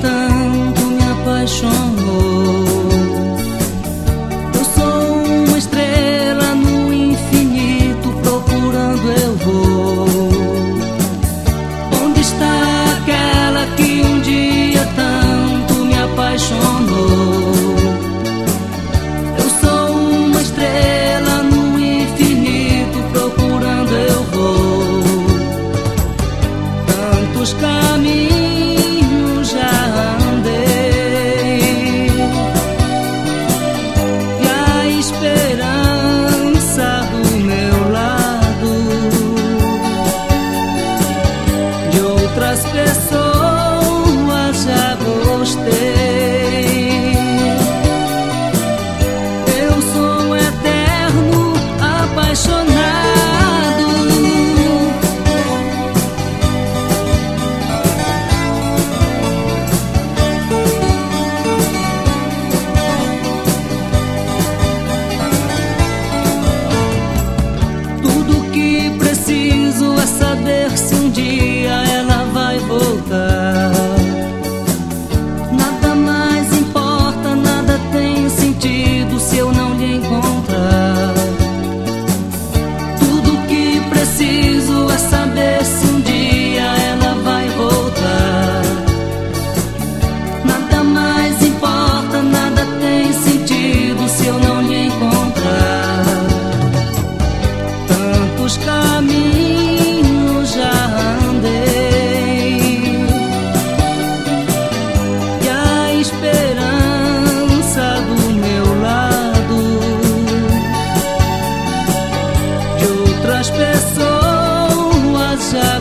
있다 se um dia pessoas já